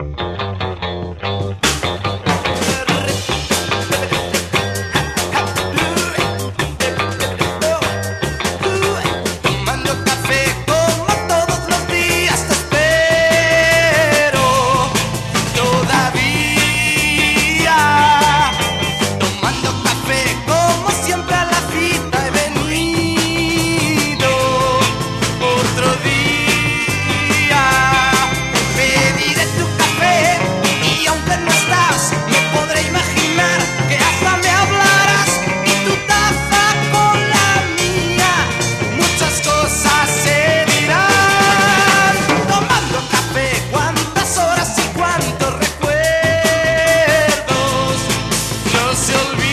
Bye. Silvia.